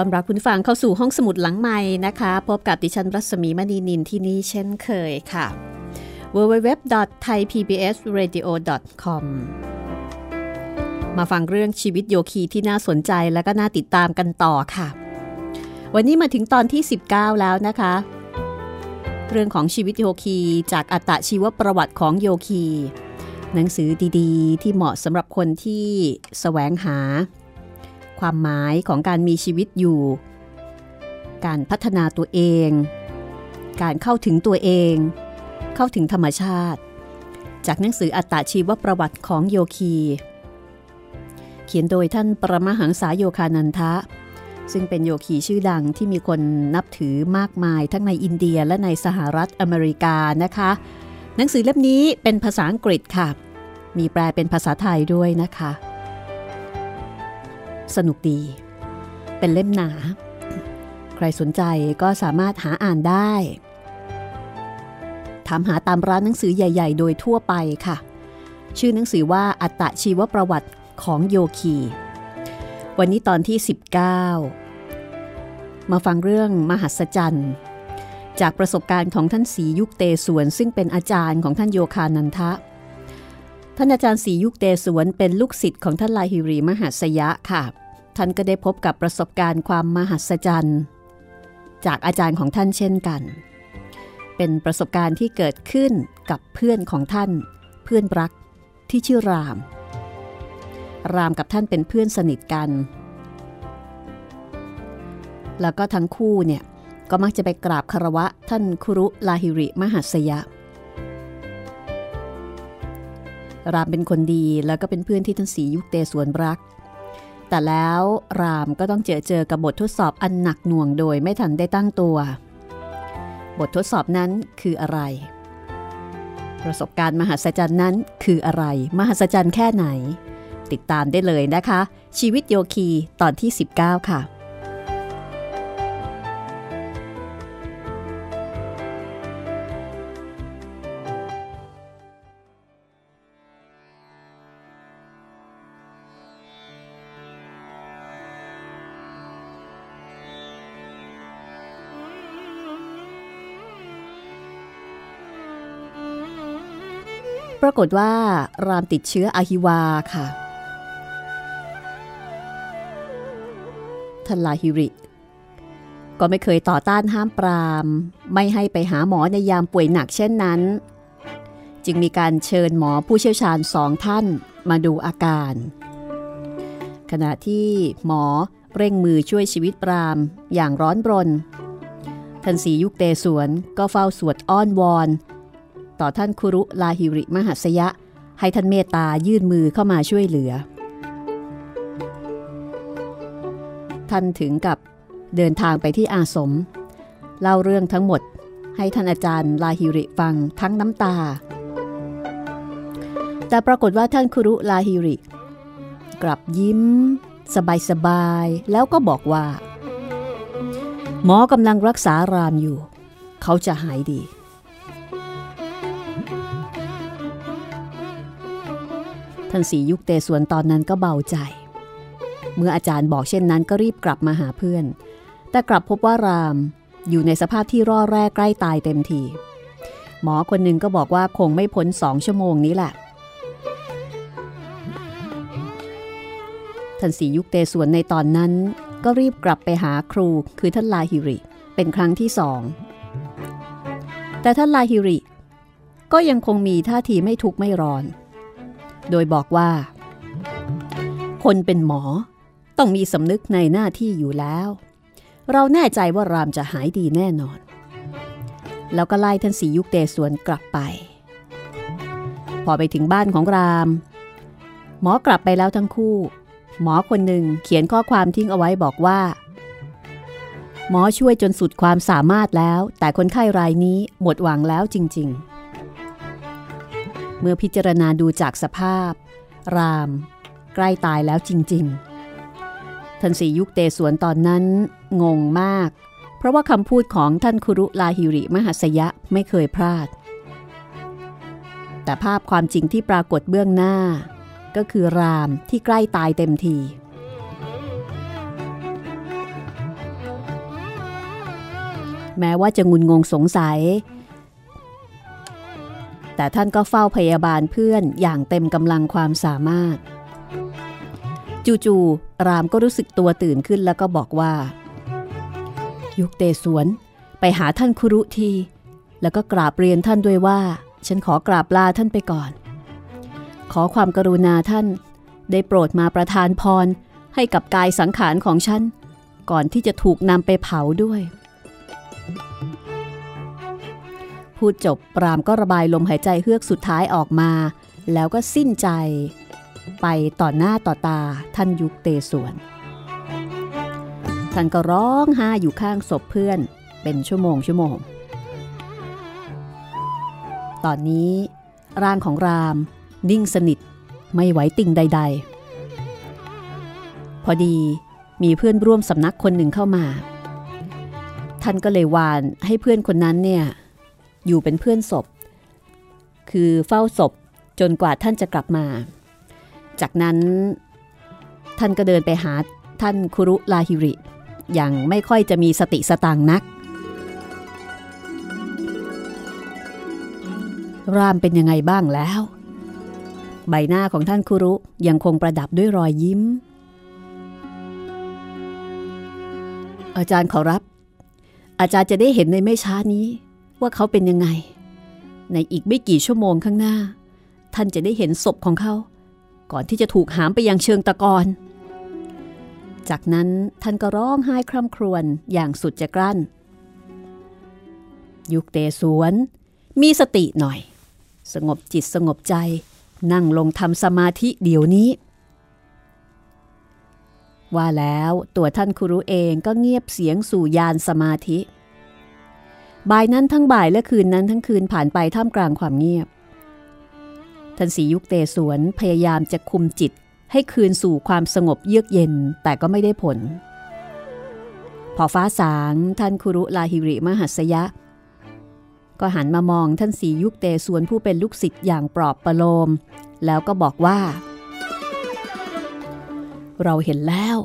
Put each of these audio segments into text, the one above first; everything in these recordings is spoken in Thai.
ต้อนรับคุณฟังเข้าสู่ห้องสมุดหลังใหม่นะคะ พบกับดิฉันรัศมีมณีนินที่นี่เช่นเคยค่ะ www.thaipbsradio.com มาฟังเรื่องชีวิตโยคีที่น่าสนใจและก็น่าติดตามกันต่อค่ะ วันนี้มาถึงตอนที่ 19 แล้วนะคะ เรื่องของชีวิตโยคีจากอัตชีวประวัติของโยคี หนังสือดีๆ ที่เหมาะสำหรับคนที่แสวงหา ความหมายของการมีชีวิตอยู่ การพัฒนาตัวเอง การเข้าถึงตัวเอง เข้าถึงธรรมชาติ จากหนังสืออัตตาชีวประวัติของโยคี เขียนโดยท่านปรมหังษาโยคานันทะ ซึ่งเป็นโยคีชื่อดังที่มีคนนับถือมากมายทั้งในอินเดียและในสหรัฐอเมริกานะคะ หนังสือเล่มนี้เป็นภาษาอังกฤษค่ะ มีแปลเป็นภาษาไทยด้วยนะคะ สนุกดี เป็นเล่มหนา ใครสนใจก็สามารถหาอ่านได้ ถามหาตามร้านหนังสือใหญ่ ๆ โดยทั่วไปค่ะ ชื่อหนังสือว่าอัตชีวประวัติของโยคี วันนี้ตอนที่ 19 มาฟังเรื่องมหัศจรรย์ จากประสบการณ์ของท่านสียุคเตสวน ซึ่งเป็นอาจารย์ของท่านโยคานันทะ ท่านอาจารย์สียุคเตสวนเป็นลูกศิษย์ของท่านลาฮิรีมหัสยะค่ะ ท่านก็ได้พบกับประสบการณ์ความมหัศจรรย์ จากอาจารย์ของท่านเช่นกัน เป็นประสบการณ์ที่เกิดขึ้นกับเพื่อนของท่าน เพื่อนรักที่ชื่อราม รามกับท่านเป็นเพื่อนสนิทกัน แล้วก็ทั้งคู่เนี่ยก็มักจะไปกราบคารวะท่านคุรุลาหิริมหัสยะ รามเป็นคนดีแล้วก็เป็นเพื่อนที่ท่านสียุคเตสวนรัก แต่แล้วรามก็ต้องเจอเจอกับบททดสอบอันหนักหน่วงโดยไม่ทันได้ตั้งตัว บททดสอบนั้นคืออะไร ประสบการณ์มหัศจรรย์นั้นคืออะไร มหัศจรรย์แค่ไหน ติดตามได้เลยนะคะ ชีวิตโยคีตอนที่ 19 ค่ะ รากฏว่ารามติดเชื้ออะฮิวาค่ะท่านลาฮิริ ก็ไม่เคยต่อต้านห้ามปราม ไม่ให้ไปหาหมอในยามป่วยหนักเช่นนั้น จึงมีการเชิญหมอผู้เชี่ยวชาญสองท่านมาดูอาการ ขณะที่หมอเร่งมือช่วยชีวิตปรามอย่างร้อนรนท่านสียุคเตสวนก็เฝ้าสวดอ้อนวอน ต่อท่านคุรุลาหิริมหัสยะ ให้ท่านเมตตายื่นมือเข้ามาช่วยเหลือ ท่านถึงกับเดินทางไปที่อาสม เล่าเรื่องทั้งหมดให้ท่านอาจารย์ลาหิริฟังทั้งน้ำตา แต่ปรากฏว่าท่านคุรุลาหิริ กลับยิ้ม สบายๆ แล้วก็บอกว่า หมอกำลังรักษารามอยู่ เขาจะหายดี ท่านสียุคเตสวนตอนนั้นก็เบาใจ เมื่ออาจารย์บอกเช่นนั้นก็รีบกลับมาหาเพื่อน แต่กลับพบว่ารามอยู่ในสภาพที่ร่อแร่ใกล้ตายเต็มที หมอคนหนึ่งก็บอกว่าคงไม่พ้นสองชั่วโมงนี้แหละ ท่านสียุคเตสวนในตอนนั้น ก็รีบกลับไปหาครูคือท่านลาฮิริ เป็นครั้งที่สอง แต่ท่านลาฮิริ ก็ยังคงมีท่าทีไม่ทุกข์ไม่ร้อน โดยบอกว่า คนเป็นหมอต้องมีสำนึกในหน้าที่อยู่แล้ว เราแน่ใจว่ารามจะหายดีแน่นอน แล้วก็ไล่ท่านสียุคเตสวนกลับไป พอไปถึงบ้านของราม หมอกลับไปแล้วทั้งคู่ หมอคนหนึ่งเขียนข้อความทิ้งเอาไว้บอกว่า หมอช่วยจนสุดความสามารถแล้ว แต่คนไข้รายนี้หมดหวังแล้วจริง ๆ เมื่อพิจารณาดูจากสภาพ ราม ใกล้ตายแล้วจริง ๆ ท่านสียุคเตสวนตอนนั้น งงมาก เพราะว่าคำพูดของท่านคุรุลาฮิริมหัสยะไม่เคยพลาด แต่ภาพความจริงที่ปรากฏเบื้องหน้า ก็คือรามที่ใกล้ตายเต็มทีแม้ว่าจะงุนงงสงสัย แต่ท่านก็เฝ้าพยาบาลเพื่อนอย่างเต็มกำลังความสามารถ จู่ๆรามก็รู้สึกตัวตื่นขึ้นแล้วก็บอกว่า ยุคเตสวน ไปหาท่านคุรุที แล้วก็กราบเรียนท่านด้วยว่า ฉันขอกราบลาท่านไปก่อน ขอความกรุณาท่าน ได้โปรดมาประทานพรให้กับกายสังขารของฉัน ก่อนที่จะถูกนำไปเผาด้วย พูดจบปรามก็ระบายลมหายใจเฮือกสุดท้ายออกมา แล้วก็สิ้นใจ ไปต่อหน้าต่อตาท่านยุคเตสวนท่านก็ร้องไห้อยู่ข้างศพเพื่อนเป็นชั่วโมงชั่วโมง ตอนนี้ร่างของราม นิ่งสนิทไม่ไหวติ่งใด ๆ พอดีมีเพื่อนร่วมสำนักคนหนึ่งเข้ามา ท่านก็เลยวานให้เพื่อนคนนั้นเนี่ย อยู่เป็นเพื่อนศพ คือเฝ้าศพจนกว่าท่านจะกลับมา จากนั้น ท่านก็เดินไปหาท่านคุรุลาฮิริ อย่างไม่ค่อยจะมีสติสตังค์นัก รามเป็นยังไงบ้างแล้ว ใบหน้าของท่านคุรุยังคงประดับด้วยรอยยิ้ม อาจารย์ขอรับ อาจารย์จะได้เห็นในไม่ช้านี้ ว่าเขาเป็นยังไง ในอีกไม่กี่ชั่วโมงข้างหน้า ท่านจะได้เห็นศพของเขา ก่อนที่จะถูกหามไปยังเชิงตะกอนจากนั้นท่านก็ร้องไห้คร่ำครวญอย่างสุดจะกลั้น ยุคเตสวน มีสติหน่อย สงบจิตสงบใจ นั่งลงทำสมาธิเดี๋ยวนี้ ว่าแล้วตัวท่านคุรุเองก็เงียบเสียงสู่ยานสมาธิ บ่ายนั้นทั้งบ่ายและคืนนั้นทั้งคืนผ่านไปท่ามกลางความเงียบ ท่านสียุคเตสวนพยายามจะคุมจิตให้คืนสู่ความสงบเยือกเย็นแต่ก็ไม่ได้ผล พอฟ้าสางท่านคุรุลาหิริมหัสยะ ก็หันมามองท่านสียุคเตสวนผู้เป็นลูกศิษย์อย่างปลอบประโลม แล้วก็บอกว่า เราเห็นแล้ว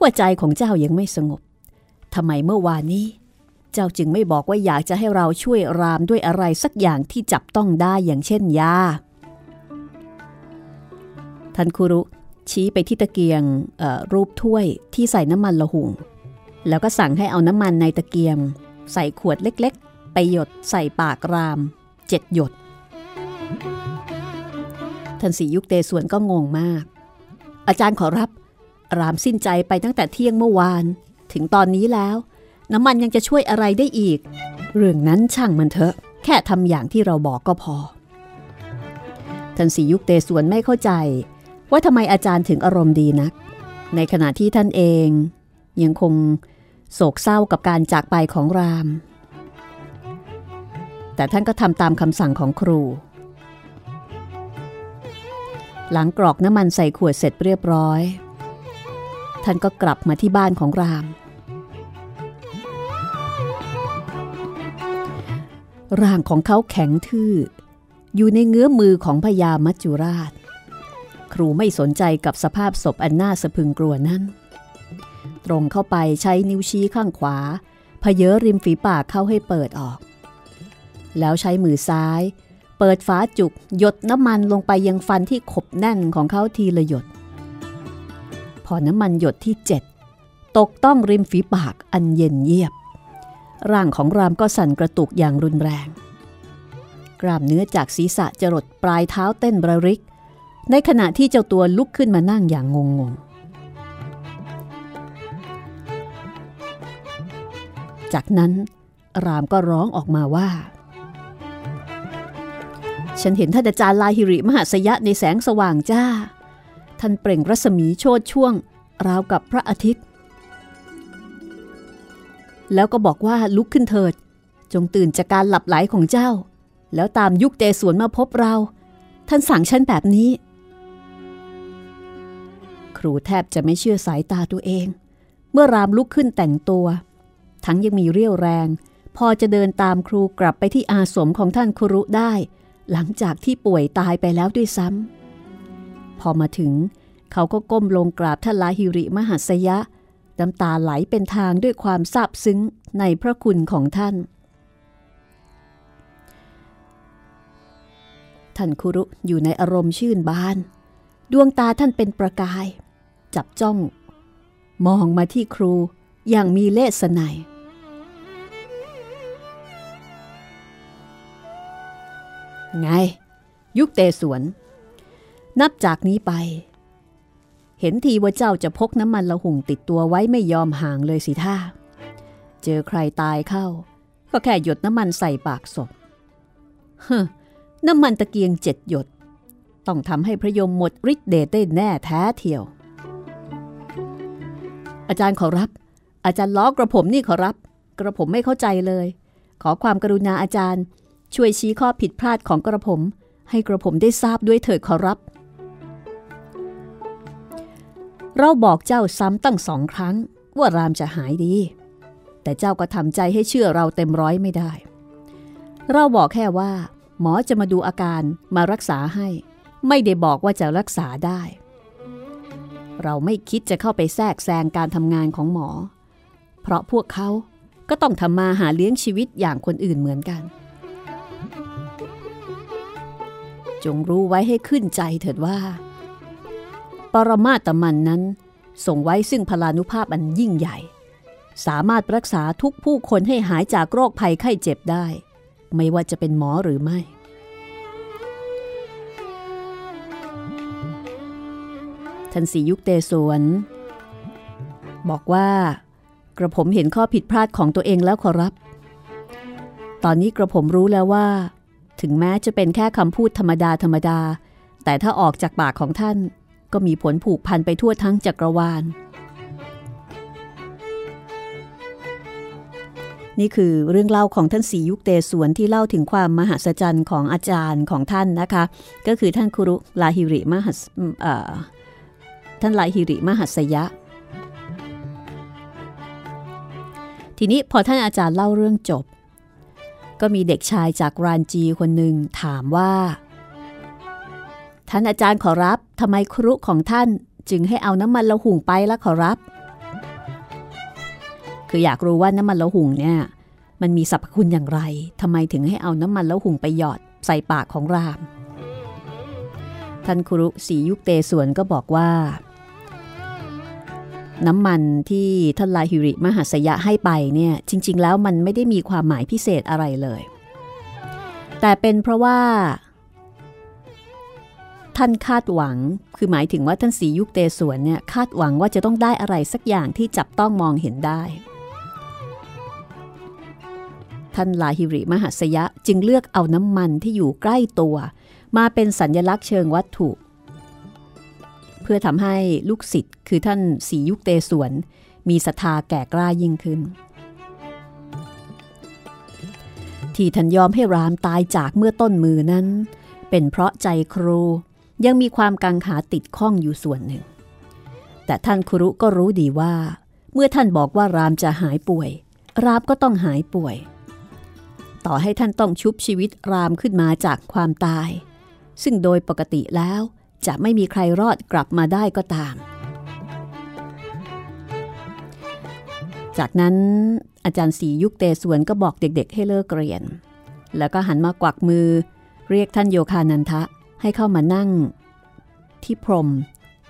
ว่าใจของเจ้ายังไม่สงบทำไมเมื่อวานนี้ เจ้าจึงไม่บอกว่าอยากจะให้เราช่วยรามด้วยอะไรสักอย่างที่จับต้องได้อย่างเช่นยาท่านคุรุชี้ไปที่ตะเกียงรูปถ้วยที่ใส่น้ำมันละหุง แล้วก็สั่งให้เอาน้ำมันในตะเกียง ใส่ขวดเล็กๆ ไปหยดใส่ปากรามเจ็ดหยด ท่านสียุคเตส่วนก็งงมาก อาจารย์ขอรับ รามสิ้นใจไปตั้งแต่เที่ยงเมื่อวาน ถึงตอนนี้แล้ว น้ำมันยังจะช่วยอะไรได้อีก เรื่องนั้นช่างมันเถอะ แค่ทำอย่างที่เราบอกก็พอ ท่านสียุคเตสวนไม่เข้าใจ ว่าทำไมอาจารย์ถึงอารมณ์ดีนัก ในขณะที่ท่านเอง ยังคงโศกเศร้ากับการจากไปของราม แต่ท่านก็ทำตามคำสั่งของครู หลังกรอกน้ำมันใส่ขวดเสร็จเรียบร้อย ท่านก็กลับมาที่บ้านของราม ร่างของเขาแข็งทื่อ อยู่ในเงื้อมือของพญามัจจุราช ครูไม่สนใจกับสภาพศพอันน่าสะพึงกลัวนั้น ตรงเข้าไปใช้นิ้วชี้ข้างขวาพเยอริมฝีปากเข้าให้เปิดออก แล้วใช้มือซ้าย เปิดฝาจุกหยดน้ำมันลงไปยังฟันที่ขบแน่นของเขาทีละหยด พอน้ำมันหยดที่เจ็ดตกต้องริมฝีปากอันเย็นเยียบ ร่างของรามก็สั่นกระตุกอย่างรุนแรงกล้ามเนื้อจากศีรษะจรดปลายเท้าเต้นระริก ในขณะที่เจ้าตัวลุกขึ้นมานั่งอย่างงงงจากนั้นรามก็ร้องออกมาว่า ฉันเห็นท่านอาจารย์ลาหิริมหาสยะในแสงสว่างจ้า ท่านเปล่งรัศมีโชดช่วง ราวกับพระอาทิตย์ แล้วก็บอกว่าลุกขึ้นเถิด จงตื่นจากการหลับไหลของเจ้า แล้วตามยุคเตสวนมาพบเรา ท่านสั่งฉันแบบนี้ ครูแทบจะไม่เชื่อสายตาตัวเอง เมื่อรามลุกขึ้นแต่งตัว ทั้งยังมีเรี่ยวแรง พอจะเดินตามครูกลับไปที่อาสมของท่านครุได้ หลังจากที่ป่วยตายไปแล้วด้วยซ้ำพอมาถึง เขาก็ก้มลงกราบท่านลาหิริมหัสยะ น้ำตาไหลเป็นทางด้วยความซาบซึ้งในพระคุณของท่าน ท่านคุรุอยู่ในอารมณ์ชื่นบาน ดวงตาท่านเป็นประกาย จับจ้อง มองมาที่ครูอย่างมีเลสไนยไง ยุคเตสวน นับจากนี้ไป เห็นทีว่าเจ้าจะพกน้ำมันละหุ่งติดตัวไว้ไม่ยอมห่างเลยสิท่า เจอใครตายเข้า ก็แค่หยดน้ำมันใส่ปากศพเฮ้อน้ำมันตะเกียงเจ็ดหยด ต้องทำให้พระยมหมดฤทธิ์เดชได้แน่แท้เทียว อาจารย์ขอรับ อาจารย์ล้อกระผมนี่ขอรับ กระผมไม่เข้าใจเลย ขอความกรุณาอาจารย์ ช่วยชี้ข้อผิดพลาดของกระผม ให้กระผมได้ทราบด้วยเถิดขอรับ เราบอกเจ้าซ้ำตั้งสองครั้ง ว่ารามจะหายดี แต่เจ้าก็ทำใจให้เชื่อเราเต็มร้อยไม่ได้ เราบอกแค่ว่า หมอจะมาดูอาการมารักษาให้ ไม่ได้บอกว่าจะรักษาได้ เราไม่คิดจะเข้าไปแทรกแซงการทำงานของหมอ เพราะพวกเขาก็ต้องทำมาหาเลี้ยงชีวิตอย่างคนอื่นเหมือนกัน จงรู้ไว้ให้ขึ้นใจเถิดว่า ปรมาตมันนั้น ส่งไว้ซึ่งพลานุภาพอันยิ่งใหญ่ สามารถรักษาทุกผู้คนให้หายจากโรคภัยไข้เจ็บได้ ไม่ว่าจะเป็นหมอหรือไม่ ท่านสียุคเตสวนบอกว่ากระผมเห็นข้อผิดพลาดของตัวเองแล้วขอรับ ตอนนี้กระผมรู้แล้วว่า ถึงแม้จะเป็นแค่คำพูดธรรมดาธรรมดา แต่ถ้าออกจากปากของท่าน ก็มีผลผูกพันไปทั่วทั้งจักรวาล นี่คือเรื่องเล่าของท่านสียุคเตสวนที่เล่าถึงความมหัศจรรย์ของอาจารย์ของท่านนะคะ ก็คือท่านคุรุลาหิริมหัสท่านลาหิริมหัสยะ ทีนี้พอท่านอาจารย์เล่าเรื่องจบ ก็มีเด็กชายจากรานจีคนหนึ่งถามว่า ท่านอาจารย์ขอรับทำไมครุของท่านจึงให้เอาน้ำมันละหุ่งไปละขอรับ คืออยากรู้ว่าน้ำมันละหุ่งเนี่ย มันมีสรรพคุณอย่างไรทำไมถึงให้เอาน้ำมันละหุ่งไปหยอดใส่ปากของราม ท่านครุสียุคเตสวนก็บอกว่า น้ำมันที่ท่านลาหิริมหัสยะให้ไปเนี่ย จริง ๆ แล้วมันไม่ได้มีความหมายพิเศษอะไรเลย แต่เป็นเพราะว่า ท่านคาดหวัง คือหมายถึงว่าท่านสียุคเตสวนเนี่ยคาดหวังว่าจะต้องได้อะไรสักอย่างที่จับต้องมองเห็นได้ ท่านลาหิริมหัสยะจึงเลือกเอาน้ำมันที่อยู่ใกล้ตัว มาเป็นสัญญลักษณ์เชิงวัตถุ เพื่อทำให้ลูกศิษย์คือท่านสียุคเตสวน มีศรัทธาแก่กล้ายิ่งขึ้นที่ท่านยอมให้รามตายจากเมื่อต้นมือนั้น เป็นเพราะใจครู ยังมีความกังขาติดข้องอยู่ส่วนหนึ่ง แต่ท่านครุก็รู้ดีว่า เมื่อท่านบอกว่ารามจะหายป่วย รามก็ต้องหายป่วย ต่อให้ท่านต้องชุบชีวิตรามขึ้นมาจากความตาย ซึ่งโดยปกติแล้วจะไม่มีใครรอดกลับมาได้ก็ตาม จากนั้นอาจารย์สียุคเตสวนก็บอกเด็กๆ ให้เลิกเรียน แล้วก็หันมากวักมือ เรียกท่านโยคานันทะ ให้เข้ามานั่ง ที่พรม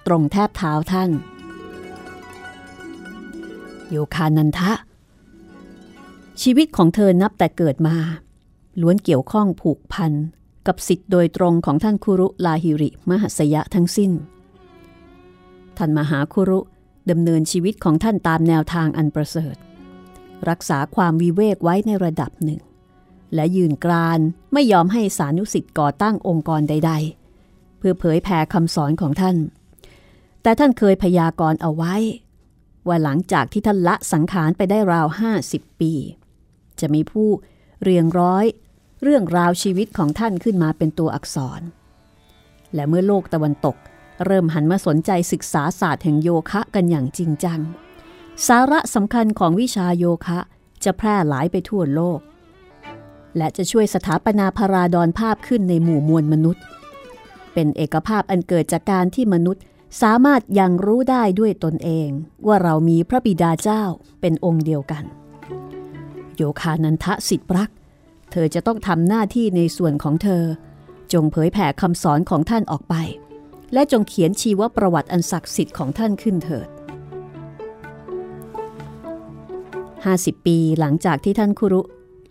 ตรงแทบเท้าท่าน โยคานันทะ ชีวิตของเธอนับแต่เกิดมา ล้วนเกี่ยวข้องผูกพัน กับสิทธิ์โดยตรงของท่านคุรุลาหิริมหัสยะทั้งสิ้น ท่านมหาคุรุดำเนินชีวิตของท่านตามแนวทางอันประเสริฐ รักษาความวิเวกไว้ในระดับหนึ่ง และยืนกรานไม่ยอมให้สานุสิทธิ์ก่อตั้งองค์กรใด ๆ เพื่อเผยแผ่คำสอนของท่าน แต่ท่านเคยพยากรณ์เอาไว้ ว่าหลังจากที่ท่านละสังขารไปได้ราวห้าสิบปี จะมีผู้เรียงร้อย เรื่องราวชีวิตของท่านขึ้นมาเป็นตัวอักษร และเมื่อโลกตะวันตก เริ่มหันมาสนใจศึกษาศาสตร์แห่งโยคะกันอย่างจริงจัง สาระสำคัญของวิชาโยคะจะแพร่หลายไปทั่วโลก และจะช่วยสถาปนาพาราดอนภาพขึ้นในหมู่มวลมนุษย์ เป็นเอกภาพอันเกิดจากการที่มนุษย์สามารถยังรู้ได้ด้วยตนเอง ว่าเรามีพระบิดาเจ้าเป็นองค์เดียวกัน โยคานันทะสิทธิรัก เธอจะต้องทำหน้าที่ในส่วนของเธอ จงเผยแผ่คำสอนของท่านออกไป และจงเขียนชีวประวัติอันศักดิ์สิทธิ์ของท่านขึ้นเถิด 50 ปีหลังจากที่ท่านคุรุ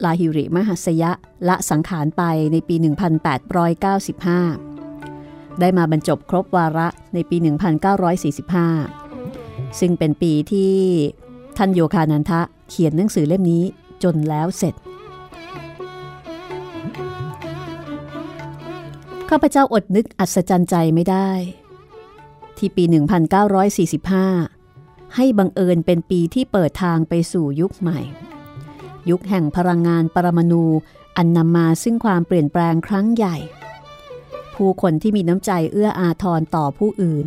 ลาหิริมหัสยะละสังขารไปในปี 1895 ได้มาบรรจบครบวาระในปี 1945 ซึ่งเป็นปีที่ท่านโยคานันทะเขียนหนังสือเล่มนี้จนแล้วเสร็จ ข้าพเจ้าอดนึกอัศจรรย์ใจไม่ได้ ที่ปี 1945 ให้บังเอิญเป็นปีที่เปิดทางไปสู่ยุคใหม่ ยุคแห่งพลังงานปรมาณูอันนำมาซึ่งความเปลี่ยนแปลงครั้งใหญ่ ผู้คนที่มีน้ำใจเอื้ออาทรต่อผู้อื่น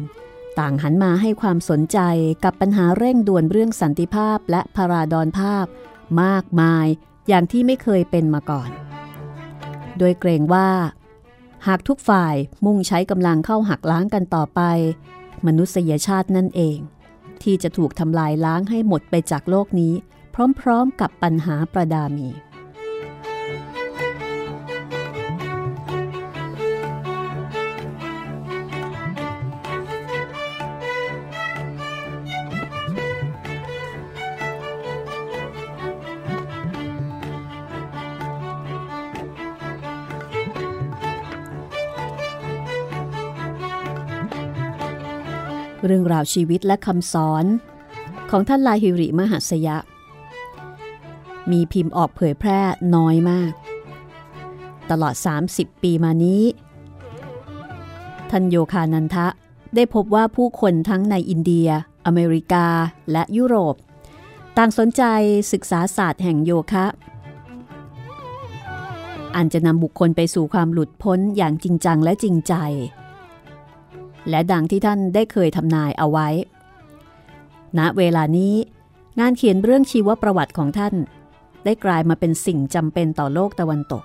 ต่างหันมาให้ความสนใจกับปัญหาเร่งด่วนเรื่องสันติภาพและพาราดอนภาพ มากมายอย่างที่ไม่เคยเป็นมาก่อน โดยเกรงว่า หากทุกฝ่ายมุ่งใช้กำลังเข้าหักล้างกันต่อไป มนุษยชาตินั่นเอง ที่จะถูกทำลายล้างให้หมดไปจากโลกนี้ พร้อมๆกับปัญหาประดามี เรื่องราวชีวิตและคำสอนของท่านลาฮิริมหัสยะ มีพิมพ์ออกเผยแพร่น้อยมาก ตลอด 30 ปีมานี้ท่านโยคานันทะได้พบว่าผู้คนทั้งในอินเดีย อเมริกา และยุโรป ต่างสนใจศึกษาศาสตร์แห่งโยคะอันจะนำบุคคลไปสู่ความหลุดพ้นอย่างจริงจังและจริงใจ และดังที่ท่านได้เคยทำนายเอาไว้ ณ เวลานี้งานเขียนเรื่องชีวประวัติของท่าน ได้กลายมาเป็นสิ่งจำเป็นต่อโลกตะวันตก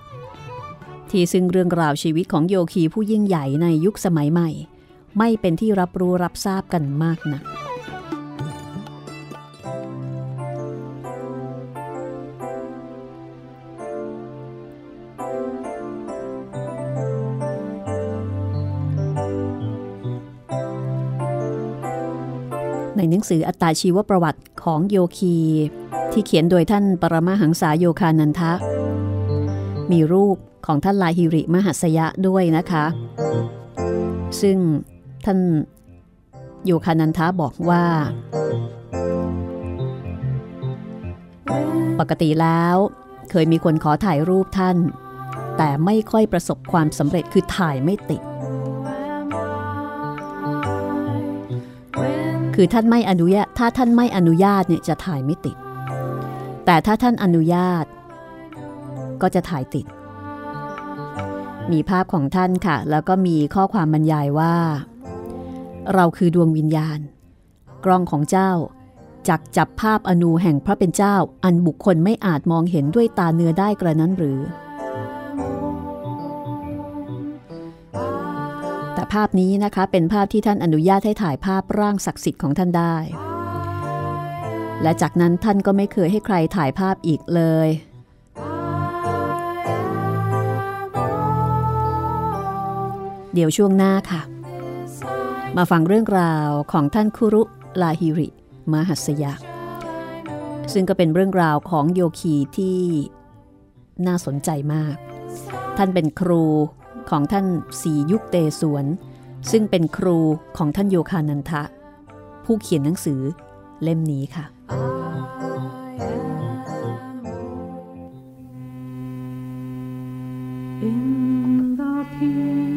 ที่ซึ่งเรื่องราวชีวิตของโยคีผู้ยิ่งใหญ่ในยุคสมัยใหม่ ไม่เป็นที่รับรู้รับทราบกันมากนะัก ในหนังสืออัตตาชีวประวัติของโยคี ที่เขียนโดยท่านปรมาหังษาโยคานันทะ มีรูปของท่านลาฮิริมหัสยะด้วยนะคะ ซึ่งท่านโยคานันทะบอกว่า ปกติแล้วเคยมีคนขอถ่ายรูปท่าน แต่ไม่ค่อยประสบความสำเร็จคือถ่ายไม่ติด คือท่านไม่อนุญาตถ้าท่านไม่อนุญาตเนี่ยจะถ่ายไม่ติด แต่ถ้าท่านอนุญาต ก็จะถ่ายติด มีภาพของท่านค่ะ แล้วก็มีข้อความบรรยายว่า เราคือดวงวิญญาณ กล้องของเจ้าจักจับภาพอนูแห่งพระเป็นเจ้า อันบุคคลไม่อาจมองเห็นด้วยตาเนื้อได้กระนั้นหรือ ภาพนี้นะคะ เป็นภาพที่ท่านอนุญาตให้ถ่ายภาพร่างศักดิ์สิทธิ์ของท่านได้ และจากนั้นท่านก็ไม่เคยให้ใครถ่ายภาพอีกเลย เดี๋ยวช่วงหน้าค่ะ มาฟังเรื่องราวของท่านคุรุลาฮิริมหัสยะซึ่งก็เป็นเรื่องราวของโยคีที่น่าสนใจมาก ท่านเป็นครู ของท่านสียุคเตสวน ซึ่งเป็นครูของท่านโยคานันทะ ผู้เขียนหนังสือเล่มนี้ค่ะ In the peace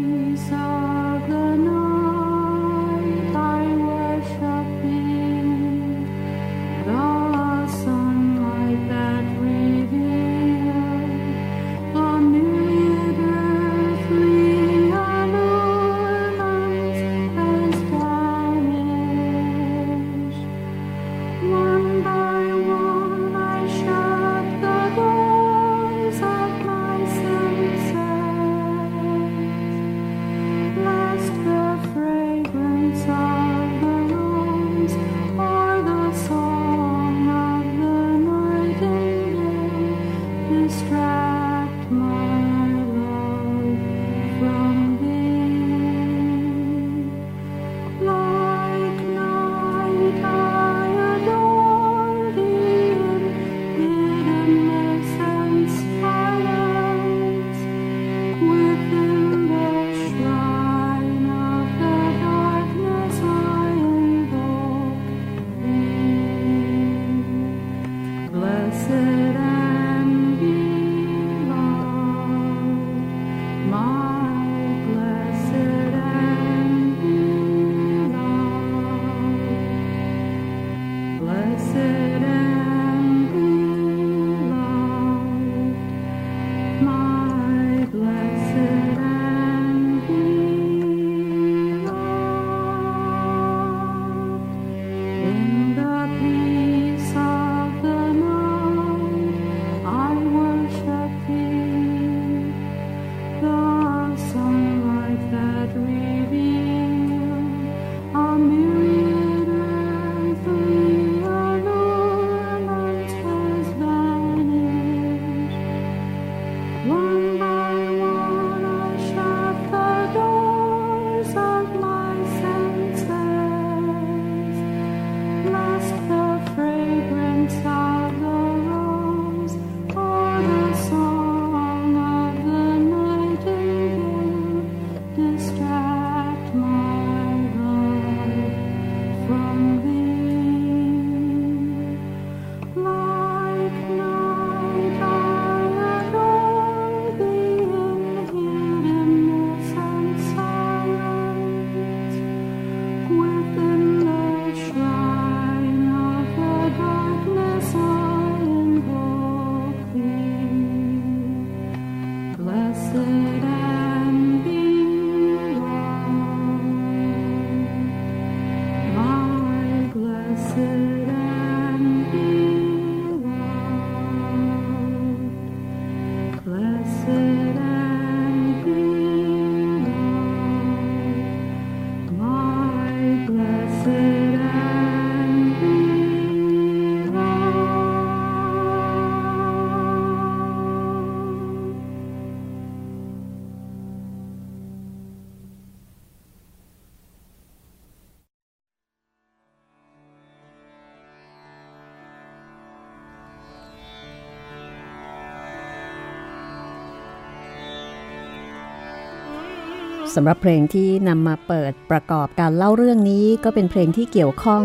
สำหรับเพลงที่นำมาเปิดประกอบการเล่าเรื่องนี้ก็เป็นเพลงที่เกี่ยวข้อง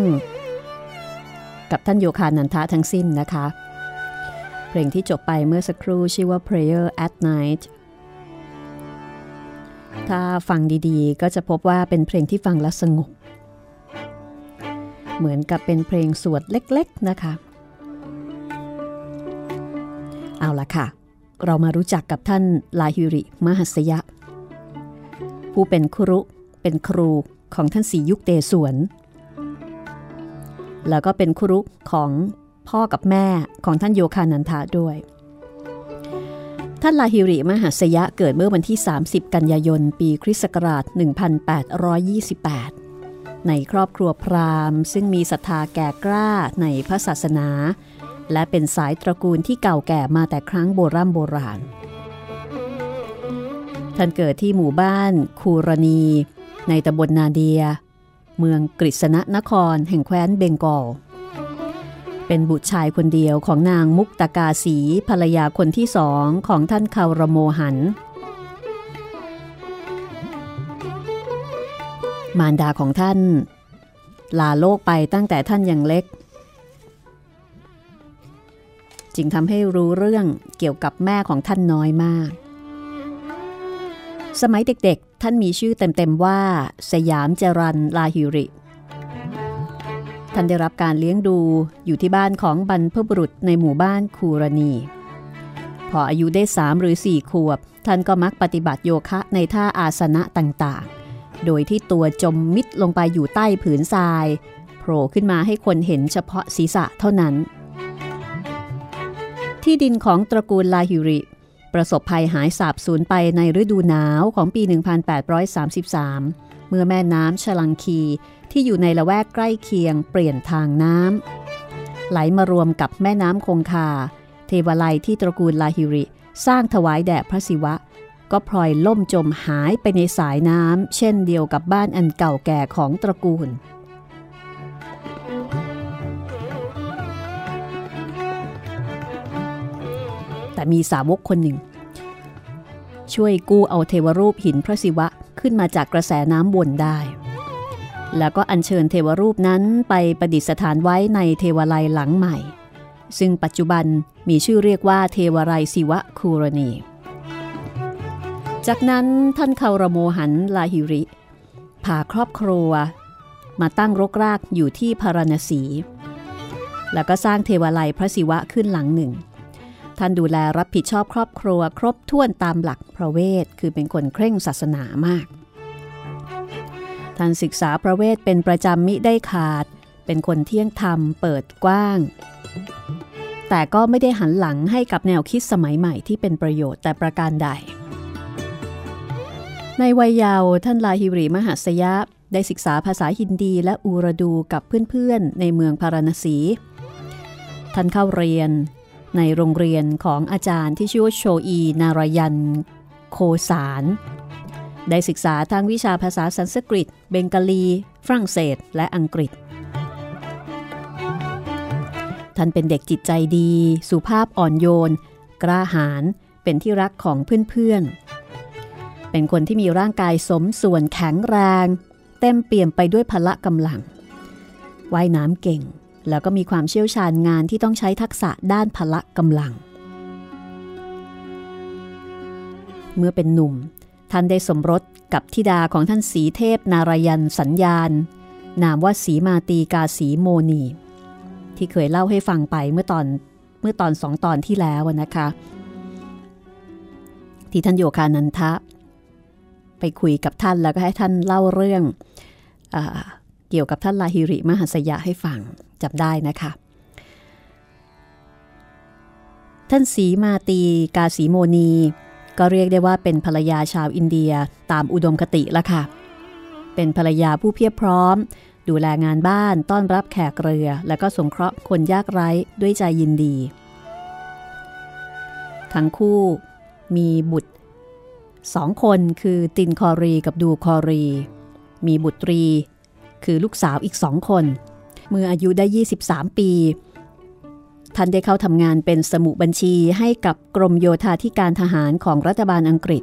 กับท่านโยคานันทะทั้งสิ้นนะคะ เพลงที่จบไปเมื่อสักครู่ชื่อว่า Prayer at Night ถ้าฟังดีๆ ก็จะพบว่าเป็นเพลงที่ฟังแล้วสงบ เหมือนกับเป็นเพลงสวดเล็กๆนะคะ เอาละค่ะ เรามารู้จักกับท่านลาฮิริมหัสยะ ผู้เป็นครุ เป็นครูของท่านสียุคเตสวน แล้วก็เป็นครุของพ่อกับแม่ของท่านโยคานันทาด้วย ท่านลาฮิริมหัสยะเกิดเมื่อวันที่ 30 กันยายน ปีคริสต์ศักราช 1828 ในครอบครัวพราหมณ์ ซึ่งมีศรัทธาแก่กล้าในพระศาสนา และเป็นสายตระกูลที่เก่าแก่มาแต่ครั้งโบรโบราณ ท่านเกิดที่หมู่บ้านคูรณี ในตำบลนาเดีย เมืองกฤษณนครแห่งแคว้นเบงกอล เป็นบุตรชายคนเดียวของนางมุกตกาสีภรรยาคนที่สองของท่านคารโมหัน มารดาของท่าน ลาโลกไปตั้งแต่ท่านยังเล็ก จึงทำให้รู้เรื่องเกี่ยวกับแม่ของท่านน้อยมาก สมัยเด็กๆ ท่านมีชื่อเต็มๆว่า สยามจรันลาฮิริ ท่านได้รับการเลี้ยงดูอยู่ที่บ้านของบรรพบุรุษในหมู่บ้านคูรณี พออายุได้สามหรือสี่ขวบ ท่านก็มักปฏิบัติโยคะในท่าอาสนะต่างๆ โดยที่ตัวจมมิดลงไปอยู่ใต้ผืนทรายโผล่ขึ้นมาให้คนเห็นเฉพาะศีรษะเท่านั้น ที่ดินของตระกูลลาฮิริ ประสบภัยหายสาบสูญไปในฤดูหนาวของปี 1833 เมื่อแม่น้ำชลังคีที่อยู่ในละแวกใกล้เคียงเปลี่ยนทางน้ำไหลมารวมกับแม่น้ำคงคา เทวไลยที่ตระกูลลาฮิริ สร้างถวายแด่พระศิวะ ก็พลอยล่มจมหายไปในสายน้ำเช่นเดียวกับบ้านอันเก่าแก่ของตระกูล แต่มีสาวกคนหนึ่ง ช่วยกู้เอาเทวรูปหินพระศิวะขึ้นมาจากกระแสน้ำวนได้ แล้วก็อัญเชิญเทวรูปนั้นไปประดิษฐานไว้ในเทวไลหลังใหม่ ซึ่งปัจจุบันมีชื่อเรียกว่าเทวไรยศิวะคูรณี จากนั้นท่านคารโมหันลาหิริพาครอบครัว มาตั้งรกรากอยู่ที่พารณสี แล้วก็สร้างเทวไลพระศิวะขึ้นหลังหนึ่ง ท่านดูแลรับผิดชอบครอบครัว ครบถ้วนตามหลักพระเวท คือเป็นคนเคร่งศาสนามาก ท่านศึกษาพระเวทเป็นประจำมิได้ขาด เป็นคนเที่ยงธรรมเปิดกว้าง แต่ก็ไม่ได้หันหลังให้กับแนวคิดสมัยใหม่ที่เป็นประโยชน์แต่ประการใด ในวัยเยาว์ท่านลาฮิริมหัสยะได้ศึกษาภาษาฮินดีและอูรดูกับเพื่อนๆ ในเมืองพาราณสี ท่านเข้าเรียน ในโรงเรียนของอาจารย์ที่ชื่อว่าโชอีนารยัน โคสาร ได้ศึกษาทั้งวิชาภาษาสันสกฤต เบงกาลี ฝรั่งเศส และอังกฤษ ท่านเป็นเด็กจิตใจดี สุภาพอ่อนโยน กล้าหาญเป็นที่รักของเพื่อนๆ เป็นคนที่มีร่างกายสมส่วนแข็งแรง เต็มเปี่ยมไปด้วยพละกำลังว่ายน้ำเก่ง แล้วก็มีความเชี่ยวชาญงานที่ต้องใช้ทักษะด้านพละกำลัง เมื่อเป็นหนุ่ม ท่านได้สมรสกับธิดาของท่านสีเทพนารายันสัญญาณ นามว่าสีมาตีกาสีโมนี ที่เคยเล่าให้ฟังไปเมื่อตอนเมื่อตอนสองตอนที่แล้วนะคะ ที่ท่านโยคานันทะ ไปคุยกับท่านแล้วก็ให้ท่านเล่าเรื่องอา เกี่ยวกับท่านลาฮิริมหัสยะให้ฟังจำได้นะคะ ท่านสีมาตีกาสีโมนี ก็เรียกได้ว่าเป็นภรรยาชาวอินเดียตามอุดมคติละค่ะ เป็นภรรยาผู้เพียบพร้อม ดูแลงานบ้านต้อนรับแขกเรือ และก็สงเคราะห์คนยากไร้ด้วยใจยินดี ทั้งคู่มีบุตรสองคนคือตินคอรีกับดูคอรี มีบุตรี คือลูกสาวอีกสองคน เมื่ออายุได้ 23 ปี ท่านได้เข้าทำงานเป็นสมุบัญชีให้กับกรมโยธาธิการทหารของรัฐบาลอังกฤษ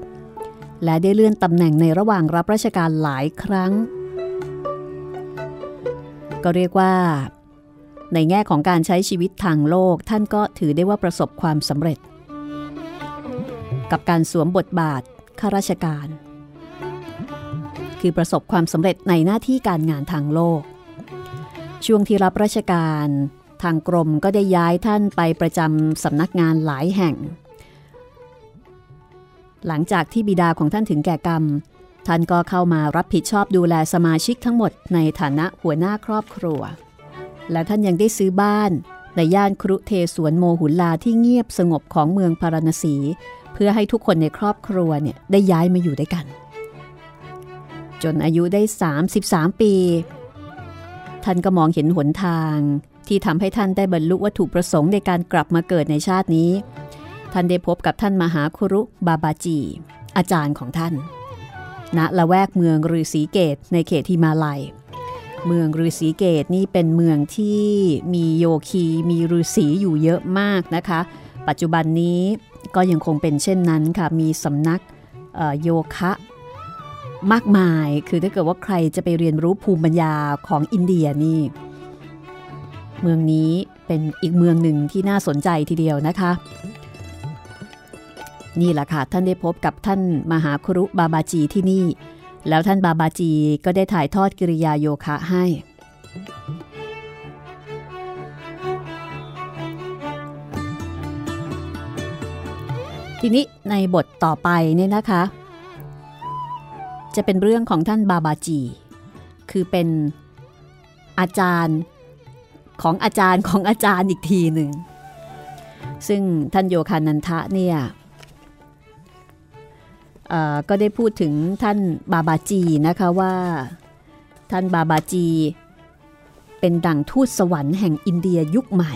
และได้เลื่อนตำแหน่งในระหว่างรับราชการหลายครั้ง ก็เรียกว่า ในแง่ของการใช้ชีวิตทางโลกท่านก็ถือได้ว่าประสบความสำเร็จ กับการสวมบทบาทข้าราชการ คือประสบความสำเร็จในหน้าที่การงานทางโลก ช่วงที่รับราชการ ทางกรมก็ได้ย้ายท่านไปประจำสำนักงานหลายแห่ง หลังจากที่บิดาของท่านถึงแก่กรรม ท่านก็เข้ามารับผิดชอบดูแลสมาชิกทั้งหมดในฐานะหัวหน้าครอบครัว และท่านยังได้ซื้อบ้านในย่านครุเทสวนโมหุลลาที่เงียบสงบของเมืองพาราณสี เพื่อให้ทุกคนในครอบครัวเนี่ยได้ย้ายมาอยู่ด้วยกัน จนอายุได้ 33 ปี ท่านก็มองเห็นหนทางที่ทำให้ท่านได้บรรลุวัตถุประสงค์ในการกลับมาเกิดในชาตินี้ ท่านได้พบกับท่านมหาครุบาบาจี อาจารย์ของท่าน ณละแวกเมืองฤาษีเกตในเขตฮิมาลัย เมืองฤาษีเกตนี่เป็นเมืองที่มีโยคีมีฤาษีอยู่เยอะมากนะคะ ปัจจุบันนี้ก็ยังคงเป็นเช่นนั้นค่ะ มีสำนักโยคะ มากมาย คือถ้าเกิดว่าใครจะไปเรียนรู้ภูมิปัญญาของอินเดียนี่ เมืองนี้เป็นอีกเมืองหนึ่งที่น่าสนใจทีเดียวนะคะ นี่แหละค่ะ ท่านได้พบกับท่านมหาครุบาบาจีที่นี่ แล้วท่านบาบาจีก็ได้ถ่ายทอดกิริยาโยคะให้ ทีนี้ในบทต่อไปเนี่ยนะคะ จะเป็นเรื่องของท่านบาบาจี คือเป็นอาจารย์ของอาจารย์ของอาจารย์อีกทีหนึ่ง ซึ่งท่านโยคานันทะเนี่ยก็ได้พูดถึงท่านบาบาจีนะคะว่า ท่านบาบาจี เป็นดั่งทูตสวรรค์แห่งอินเดียยุคใหม่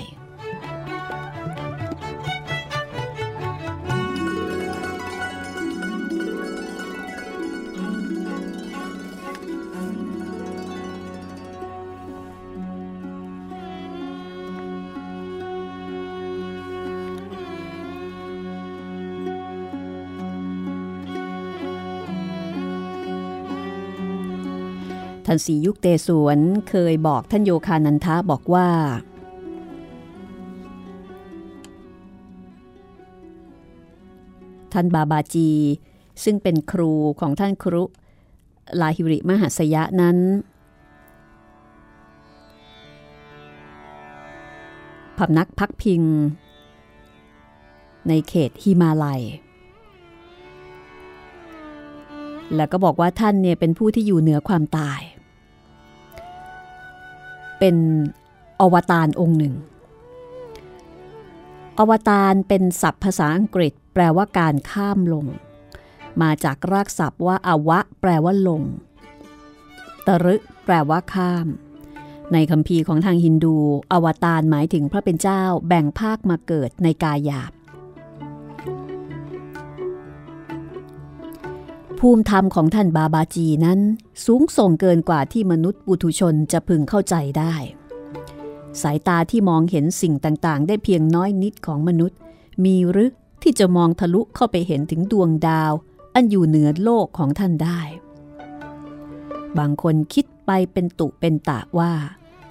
ท่านสียุคเตสวนเคยบอกท่านโยคานันทะบอกว่า ท่านบาบาจี ซึ่งเป็นครูของท่านครุลาหิริมหัสยะนั้น พำนักพักพิง ในเขตฮิมาลัย แล้วก็บอกว่าท่านเนี่ยเป็นผู้ที่อยู่เหนือความตาย เป็นอวตารองค์หนึ่ง อวตารเป็นศัพท์ภาษาอังกฤษ แปลว่าการข้ามลง มาจากรากศัพท์ว่าอวะ แปลว่าลง ตรึแปลว่าข้าม ในคัมภีร์ของทางฮินดู อวตารหมายถึงพระเป็นเจ้าแบ่งภาคมาเกิดในกายหยาบ ภูมิธรรมของท่านบาบาจีนั้นสูงส่งเกินกว่าที่มนุษย์ปุถุชนจะพึงเข้าใจได้ สายตาที่มองเห็นสิ่งต่างๆ ได้เพียงน้อยนิดของมนุษย์ มีหรือที่จะมองทะลุเข้าไปเห็นถึงดวงดาว อันอยู่เหนือโลกของท่านได้ บางคนคิดไปเป็นตุเป็นตะว่า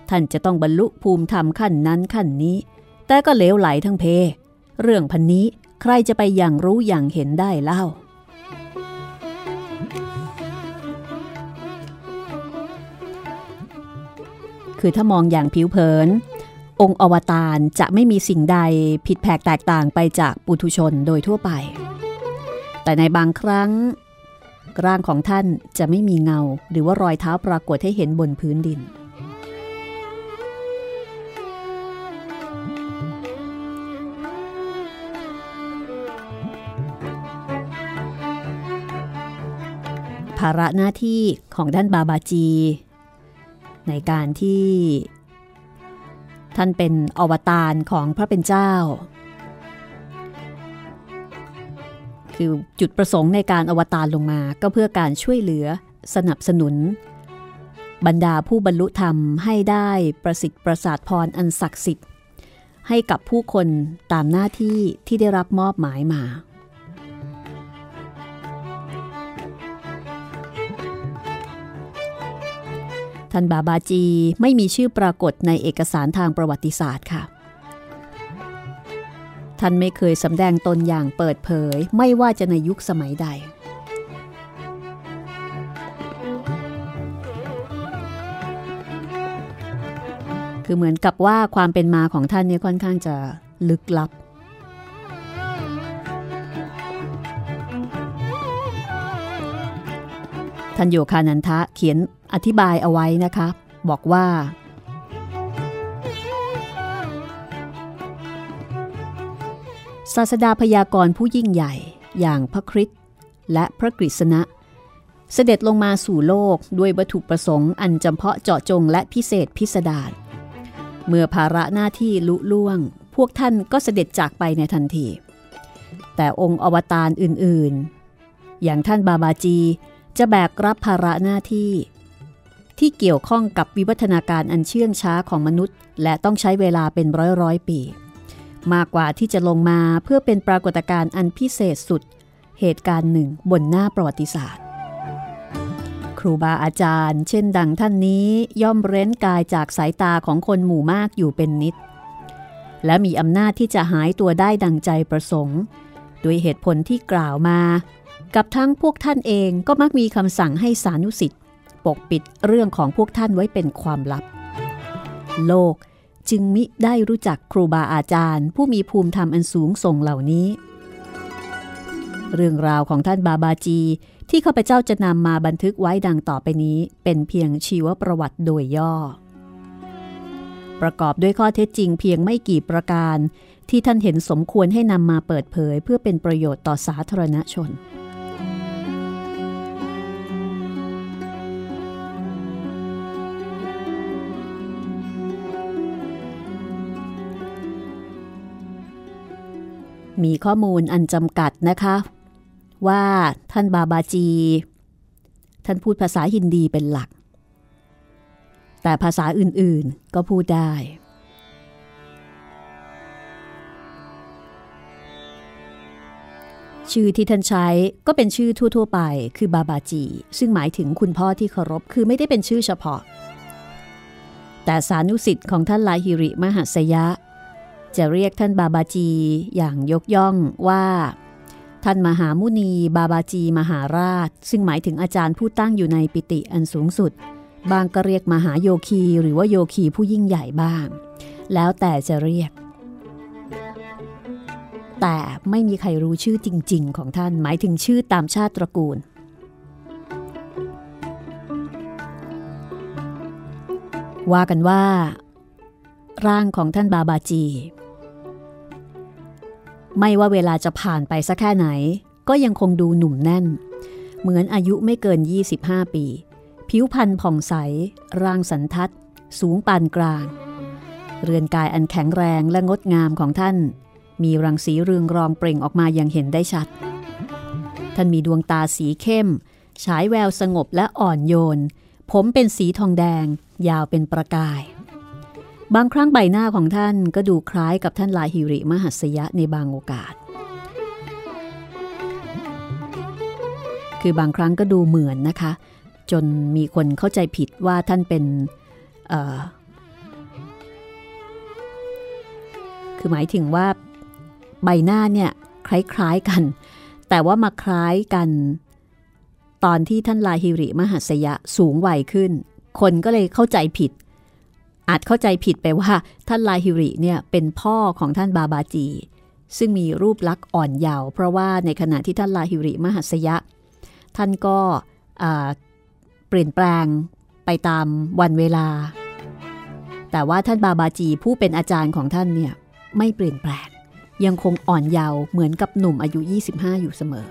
ท่านจะต้องบรรลุภูมิธรรมขั้นนั้นขั้นนี้ แต่ก็เลวไหลทั้งเพ เรื่องพันนี้ใครจะไปอย่างรู้อย่างเห็นได้เล่า คือถ้ามองอย่างผิวเผิน องค์อวตารจะไม่มีสิ่งใดผิดแผกแตกต่างไปจากปุถุชนโดยทั่วไป แต่ในบางครั้ง ร่างของท่านจะไม่มีเงา หรือว่ารอยเท้าปรากฏให้เห็นบนพื้นดิน ภาระหน้าที่ของท่านบาบาจี ในการที่ ท่านเป็นอวตารของพระเป็นเจ้า คือจุดประสงค์ในการอวตารลงมาก็เพื่อการช่วยเหลือสนับสนุน บรรดาผู้บรรลุธรรมให้ได้ประสิทธิ์ประสาทพรอันศักดิ์สิทธิ์ให้กับผู้คนตามหน้าที่ที่ได้รับมอบหมายมา ท่านบาบาจีไม่มีชื่อปรากฏในเอกสารทางประวัติศาสตร์ค่ะ ท่านไม่เคยสำแดงตนอย่างเปิดเผยไม่ว่าจะในยุคสมัยใด คือเหมือนกับว่าความเป็นมาของท่านเนี่ยค่อนข้างจะลึกลับท่านโยคานันทะเขียน อธิบายเอาไว้นะคะ บอกว่า ศาสดาพยากรณ์ผู้ยิ่งใหญ่อย่างพระคริสต์และพระกฤษณะ เสด็จลงมาสู่โลกด้วยวัตถุประสงค์อันจำเพาะเจาะจงและพิเศษพิสดารเมื่อภาระหน้าที่ลุล่วง พวกท่านก็เสด็จจากไปในทันที แต่องค์อวตารอื่นๆ อย่างท่านบาบาจีจะแบกรับภาระหน้าที่ ที่เกี่ยวข้องกับวิวัฒนาการอันเชื่องช้าของมนุษย์ และต้องใช้เวลาเป็นร้อยร้อยปี มากกว่าที่จะลงมาเพื่อเป็นปรากฏการณ์อันพิเศษสุด เหตุการณ์หนึ่งบนหน้าประวัติศาสตร์ ครูบาอาจารย์ เช่นดังท่านนี้ย่อมเร้นกายจากสายตาของคนหมู่มากอยู่เป็นนิด และมีอำนาจที่จะหายตัวได้ดังใจประสงค์ ด้วยเหตุผลที่กล่าวมา กับทั้งพวกท่านเองก็มักมีคำสั่งให้สานุสิทธิ ปกปิดเรื่องของพวกท่านไว้เป็นความลับ โลกจึงมิได้รู้จักครูบาอาจารย์ ผู้มีภูมิธรรมอันสูงส่งเหล่านี้ เรื่องราวของท่านบาบาจีที่ข้าพเจ้าจะนำมาบันทึกไว้ดังต่อไปนี้เป็นเพียงชีวประวัติโดยย่อ ประกอบด้วยข้อเท็จจริงเพียงไม่กี่ประการ ที่ท่านเห็นสมควรให้นำมาเปิดเผย เพื่อเป็นประโยชน์ต่อสาธารณชน มีข้อมูลอันจำกัดนะคะ ว่าท่านบาบาจี ท่านพูดภาษาฮินดีเป็นหลัก แต่ภาษาอื่นๆก็พูดได้ ชื่อที่ท่านใช้ก็เป็นชื่อทั่ว ๆ ไป คือบาบาจี ซึ่งหมายถึงคุณพ่อที่เคารพคือไม่ได้เป็นชื่อเฉพาะ แต่สานุสิทธิ์ของท่านลาฮิริมหัสยะ จะเรียกท่านบาบาจีอย่างยกย่องว่า ท่านมหามุนีบาบาจีมหาราช ซึ่งหมายถึงอาจารย์ผู้ตั้งอยู่ในปิติอันสูงสุด บางก็เรียกมหาโยคีหรือว่าโยคีผู้ยิ่งใหญ่บ้าง แล้วแต่จะเรียก แต่ไม่มีใครรู้ชื่อจริง ๆ ของท่านหมายถึงชื่อตามชาติตระกูลว่ากันว่า ร่างของท่านบาบาจี ไม่ว่าเวลาจะผ่านไปสักแค่ไหน ก็ยังคงดูหนุ่มแน่น เหมือนอายุไม่เกิน 25 ปี ผิวพรรณผ่องใส ร่างสันทัด สูงปานกลาง เรือนกายอันแข็งแรงและงดงามของท่าน มีรังสีเรืองรองเปล่งออกมาอย่างเห็นได้ชัด ท่านมีดวงตาสีเข้ม ฉายแววสงบและอ่อนโยน ผมเป็นสีทองแดง ยาวเป็นประกาย บางครั้งใบหน้าของท่านก็ดูคล้ายกับท่านลาฮิริมหัสยะในบางโอกาส คือบางครั้งก็ดูเหมือนนะคะ จนมีคนเข้าใจผิดว่าท่านเป็นคือหมายถึงว่าใบหน้าเนี่ยคล้ายๆกัน แต่ว่ามาคล้ายกัน ตอนที่ท่านลาฮิริมหัสยะสูงวัยขึ้น คนก็เลยเข้าใจผิด อาจเข้าใจผิดไปว่าท่านลาฮิริเนี่ยเป็นพ่อของท่านบาบาจี ซึ่งมีรูปลักษณ์อ่อนเยาว์เพราะว่าในขณะที่ท่านลาฮิริมหัสยะ ท่านก็เปลี่ยนแปลงไปตามวันเวลา แต่ว่าท่านบาบาจีผู้เป็นอาจารย์ของท่านเนี่ยไม่เปลี่ยนแปลง ยังคงอ่อนเยาว์เหมือนกับหนุ่มอายุ 25 อยู่เสมอ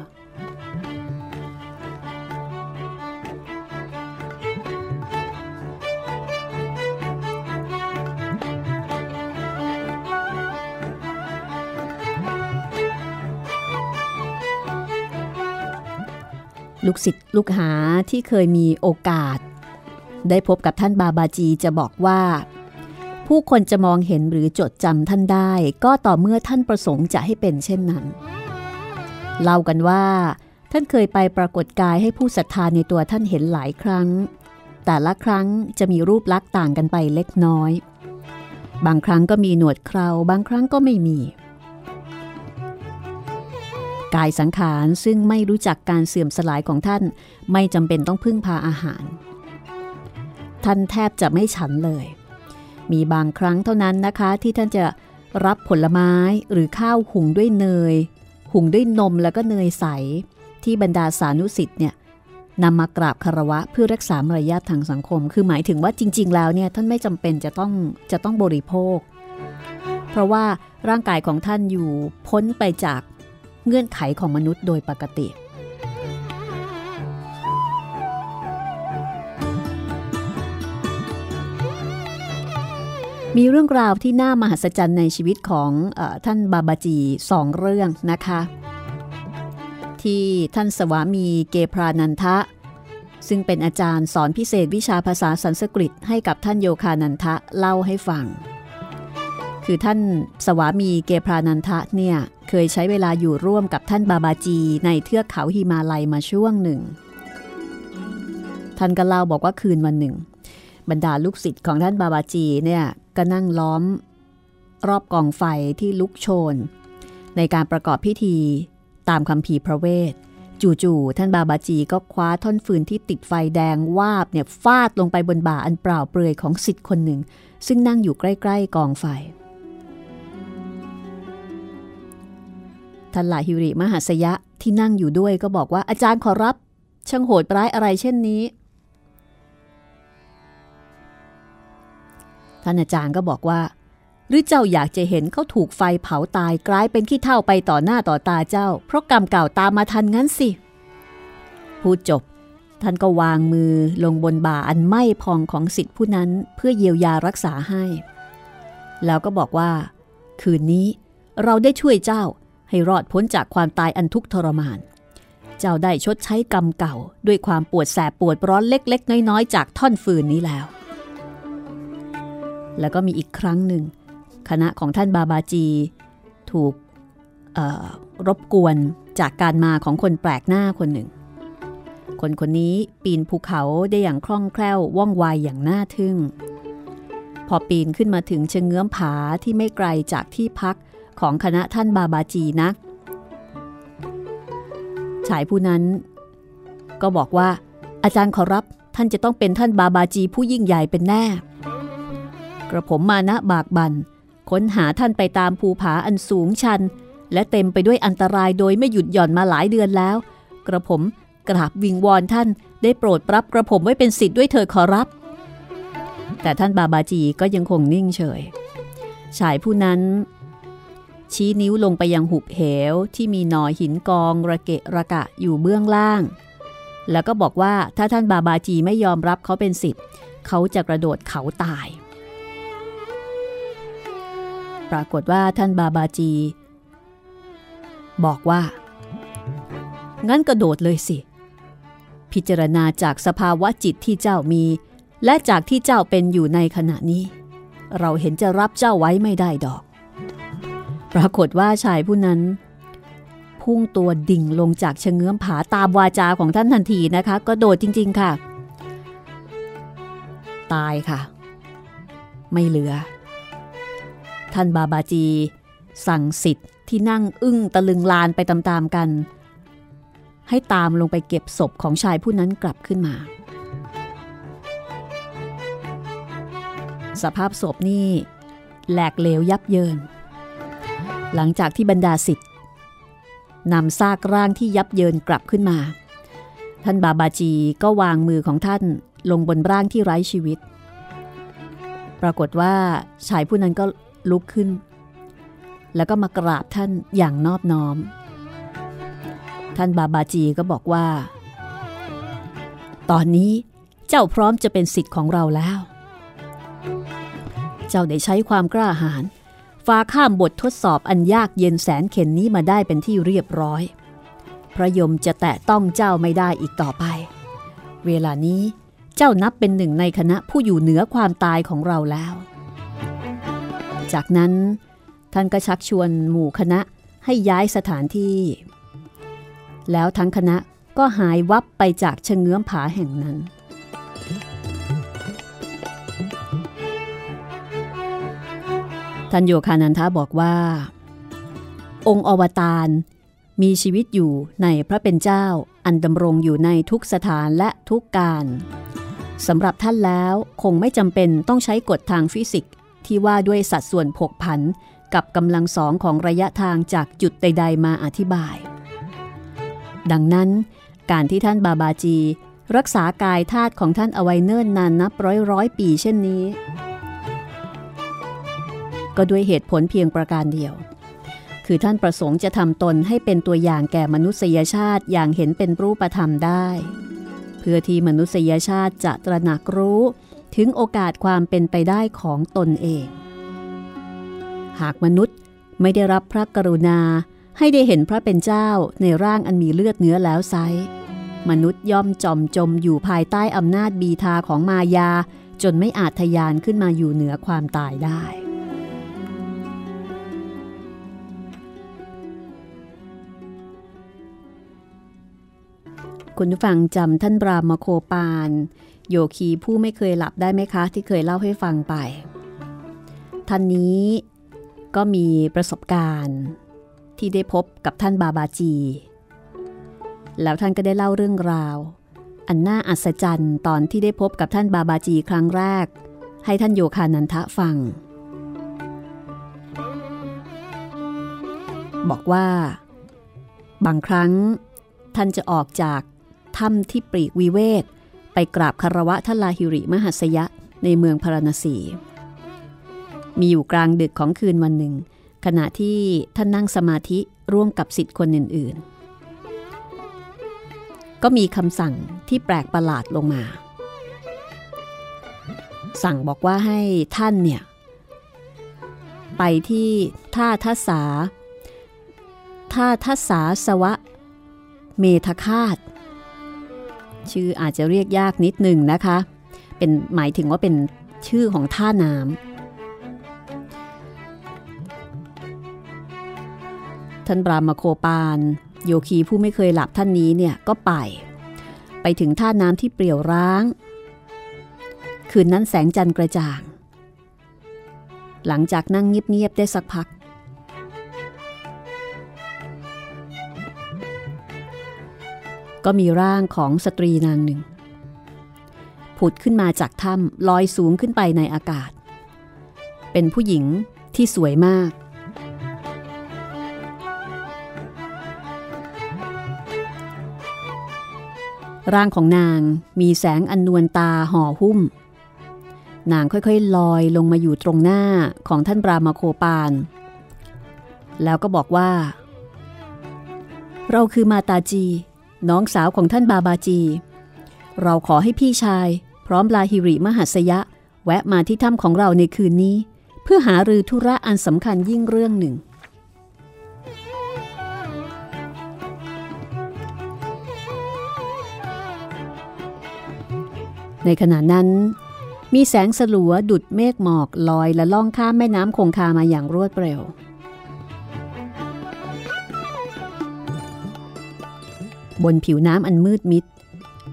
ลูกศิษย์ลูกหาที่เคยมีโอกาส ได้พบกับท่านบาบาจีจะบอกว่า ผู้คนจะมองเห็นหรือจดจำท่านได้ ก็ต่อเมื่อท่านประสงค์จะให้เป็นเช่นนั้น เล่ากันว่า ท่านเคยไปปรากฏกายให้ผู้ศรัทธาในตัวท่านเห็นหลายครั้ง แต่ละครั้งจะมีรูปลักษณ์ต่างกันไปเล็กน้อย บางครั้งก็มีหนวดเคราบางครั้งก็ไม่มี กายสังขารซึ่งไม่รู้จักการเสื่อมสลายของท่าน ไม่จำเป็นต้องพึ่งพาอาหาร ท่านแทบจะไม่ฉันเลย มีบางครั้งเท่านั้นนะคะที่ท่านจะรับผลไม้หรือข้าวหุงด้วยเนย หุงด้วยนมแล้วก็เนยใส ที่บรรดาสานุสิทธิ์เนี่ยนำมากราบคารวะเพื่อรักษามารยาททางสังคม คือหมายถึงว่าจริง ๆ แล้วเนี่ยท่านไม่จำเป็นจะต้องจะต้องบริโภค เพราะว่าร่างกายของท่านอยู่พ้นไปจาก เงื่อนไขของมนุษย์โดยปกติ มีเรื่องราวที่น่ามหัศจรรย์ในชีวิตของอท่านบาบาจีสองเรื่องนะคะ ที่ท่านสวามีเกพรานันทะ ซึ่งเป็นอาจารย์สอนพิเศษวิชาภาษาสันสกฤตให้กับท่านโยคานันทะเล่าให้ฟังคือท่านสวามีเกพรานันทะเนี่ย เคยใช้เวลาอยู่ร่วมกับท่านบาบาจีในเทือกเขาหิมาลัยมาช่วงหนึ่ง ท่านก็เล่าบอกว่าคืนวันหนึ่ง บรรดาลูกศิษย์ของท่านบาบาจีเนี่ยก็นั่งล้อม รอบกองไฟที่ลุกโชน ในการประกอบพิธีตามคำภีพระเวทจู่ๆท่านบาบาจีก็คว้าท่อนฟืนที่ติดไฟแดงวาบเนี่ยฟาดลงไปบนบ่าอันเปล่าเปลือยของศิษย์คนหนึ่ง ซึ่งนั่งอยู่ใกล้ ๆ กองไฟ ท่านหลาฮิริมหัสยะที่นั่งอยู่ด้วยก็บอกว่าอาจารย์ขอรับ ช่างโหดร้ายอะไรเช่นนี้ ท่านอาจารย์ก็บอกว่า หรือเจ้าอยากจะเห็นเขาถูกไฟเผาตายกลายเป็นขี้เท่าไปต่อหน้าต่อตาเจ้า เพราะกรรมเก่าตามมาทันงั้นสิ พูดจบ ท่านก็วางมือลงบนบ่าอันไหม้พองของสิทธิผู้นั้นเพื่อเยียวยารักษาให้ แล้วก็บอกว่า คืนนี้เราได้ช่วยเจ้า ให้รอดพ้นจากความตายอันทุกข์ทรมาน เจ้าได้ชดใช้กรรมเก่า ด้วยความปวดแสบปวดร้อนเล็ก ๆ น้อย ๆ จากท่อนฟืนนี้แล้ว แล้วก็มีอีกครั้งหนึ่ง คณะของท่านบาบาจี ถูกรบกวนจากการมาของคนแปลกหน้าคนหนึ่ง คนคนนี้ปีนภูเขาได้อย่างคล่องแคล่วว่องไวอย่างน่าทึ่ง พอปีนขึ้นมาถึงเชิงเงื้อมผาที่ไม่ไกลจากที่พัก ของคณะท่านบาบาจีนะชายผู้นั้น ก็บอกว่า อาจารย์ขอรับท่านจะต้องเป็นท่านบาบาจีผู้ยิ่งใหญ่เป็นแน่ กระผมมานะบากบันค้นหาท่านไปตามภูผาอันสูงชัน และเต็มไปด้วยอันตรายโดยไม่หยุดหย่อนมาหลายเดือนแล้ว กระผมกราบวิงวอนท่านได้โปรดรับกระผมไว้เป็นสิทธิ์ด้วยเถิดขอรับ แต่ท่านบาบาจีก็ยังคงนิ่งเฉย ชายผู้นั้น ชี้นิ้วลงไปยังหุบเหวที่มีหนอหินกองระเกะระกะอยู่เบื้องล่าง แล้วก็บอกว่าถ้าท่านบาบาจีไม่ยอมรับเขาเป็นสิทธิ์เขาจะกระโดดเขาตาย ปรากฏว่าท่านบาบาจี บอกว่า งั้นกระโดดเลยสิ พิจารณาจากสภาวะจิตที่เจ้ามี และจากที่เจ้าเป็นอยู่ในขณะนี้ เราเห็นจะรับเจ้าไว้ไม่ได้ดอก ปรากฏว่าชายผู้นั้น พุ่งตัวดิ่งลงจากเชงเงื้อมผาตามวาจาของท่านทันทีนะคะ ก็โดดจริง ๆ ค่ะ ตายค่ะ ไม่เหลือ ท่านบาบาจี สั่งสิทธิ์ที่นั่งอึ้งตะลึงลานไปตามๆกัน ให้ตามลงไปเก็บศพของชายผู้นั้นกลับขึ้นมา สภาพศพนี่แหลกเหลวยับเยิน หลังจากที่บรรดาสิทธิ์นำซากร่างที่ยับเยินกลับขึ้นมา ท่านบาบาจีก็วางมือของท่านลงบนร่างที่ไร้ชีวิต ปรากฏว่าชายผู้นั้นก็ลุกขึ้น แล้วก็มากราบท่านอย่างนอบน้อม ท่านบาบาจีก็บอกว่า ตอนนี้เจ้าพร้อมจะเป็นสิทธิ์ของเราแล้ว เจ้าได้ใช้ความกล้าหาญ ฝ่าข้ามบททดสอบอันยากเย็นแสนเข็นนี้มาได้เป็นที่เรียบร้อย พระยมจะแตะต้องเจ้าไม่ได้อีกต่อไป เวลานี้เจ้านับเป็นหนึ่งในคณะผู้อยู่เหนือความตายของเราแล้ว จากนั้นท่านก็ชักชวนหมู่คณะให้ย้ายสถานที่ แล้วทั้งคณะก็หายวับไปจากเชงเงื้อมผาแห่งนั้น ท่านโยคานันทะบอกว่า องค์อวตารมีชีวิตอยู่ในพระเป็นเจ้าอันดำรงอยู่ในทุกสถานและทุกการสำหรับท่านแล้วคงไม่จำเป็นต้องใช้กฎทางฟิสิกส์ที่ว่าด้วยสัดส่วนผกผันกับกำลังสองของระยะทางจากจุดใด ๆ มาอธิบาย ดังนั้นการที่ท่านบาบาจี รักษากายธาตุของท่านเอาไว้เนิ่นนานนับร้อยร้อยปีเช่นนี้ ก็ด้วยเหตุผลเพียงประการเดียว คือท่านประสงค์จะทำตนให้เป็นตัวอย่างแก่มนุษยชาติอย่างเห็นเป็นรูปธรรมได้ เพื่อที่มนุษยชาติจะตระหนักรู้ถึงโอกาสความเป็นไปได้ของตนเอง หากมนุษย์ไม่ได้รับพระกรุณาให้ได้เห็นพระเป็นเจ้าในร่างอันมีเลือดเนื้อแล้วไซมนุษย์ย่อมจอมจมอยู่ภายใต้อำนาจบีทาของมายา จนไม่อาจทยานขึ้นมาอยู่เหนือความตายได้ คุณผู้ฟังจำท่านบรามโคปาน โยคีผู้ไม่เคยหลับได้ไหมคะ ที่เคยเล่าให้ฟังไป ท่านนี้ก็มีประสบการณ์ที่ได้พบกับท่านบาบาจี แล้วท่านก็ได้เล่าเรื่องราว อันน่าอัศจรรย์ตอนที่ได้พบกับท่านบาบาจีครั้งแรก ให้ท่านโยคานันทะฟัง บอกว่า บางครั้งท่านจะออกจาก ถ้ำที่ปรีกวิเวก ไปกราบคารวะท่านลาหิริมหัสยะในเมืองพาราณสี มีอยู่กลางดึกของคืนวันหนึ่ง ขณะที่ท่านนั่งสมาธิร่วมกับสิทธิ์คนอื่น ๆ ก็มีคำสั่งที่แปลกประหลาดลงมา สั่งบอกว่าให้ท่านเนี่ย ไปที่ท่าทัศาท่าทัศาสวะ เมธคาต ชื่ออาจจะเรียกยากนิดหนึ่งนะคะ เป็นหมายถึงว่าเป็นชื่อของท่าน้ำท่านบรามโคปานโยคีผู้ไม่เคยหลับท่านนี้เนี่ยก็ไป ไปถึงท่าน้ำที่เปลี่ยวร้าง คืนนั้นแสงจันทร์กระจ่าง หลังจากนั่งเงียบๆได้สักพัก ก็มีร่างของสตรีนางหนึ่ง ผุดขึ้นมาจากถ้ำลอยสูงขึ้นไปในอากาศ เป็นผู้หญิงที่สวยมาก ร่างของนางมีแสงอันนวลตาห่อหุ้ม นางค่อยๆ ลอยลงมาอยู่ตรงหน้าของท่านบรามาโคปาน แล้วก็บอกว่า เราคือมาตาจี น้องสาวของท่านบาบาจี เราขอให้พี่ชาย พร้อมลาฮิริมหัสยะ แวะมาที่ถ้ำของเราในคืนนี้ เพื่อหารือธุระอันสำคัญยิ่งเรื่องหนึ่ง ในขณะนั้น มีแสงสลัวดุดเมฆหมอกลอยและล่องข้ามแม่น้ำคงคามาอย่างรวดเร็ว บนผิวน้ำอันมืดมิด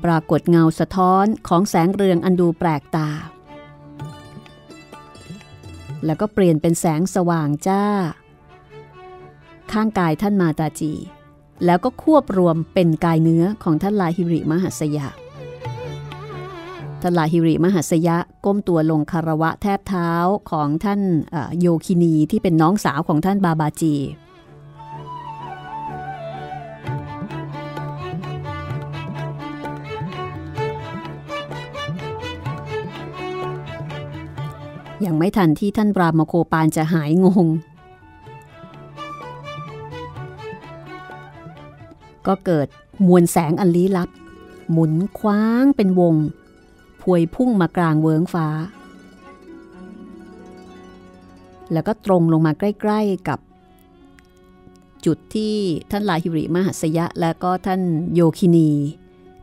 ปรากฏเงาสะท้อนของแสงเรืองอันดูแปลกตา แล้วก็เปลี่ยนเป็นแสงสว่างจ้า ข้างกายท่านมาตาจี แล้วก็ควบรวมเป็นกายเนื้อของท่านลาฮิริมหัสยะท่านลาฮิริมหัสยะก้มตัวลงคารวะแทบเท้าของท่านโยคินีที่เป็นน้องสาวของท่านบาบาจี ยังไม่ทันที่ท่านบรามโคปานจะหายงง ก็เกิดมวลแสงอันลี้ลับ หมุนคว้างเป็นวง พวยพุ่งมากลางเวิงฟ้า แล้วก็ตรงลงมาใกล้ๆกับ จุดที่ท่านลาฮิริมหัสยะ และก็ท่านโยคินี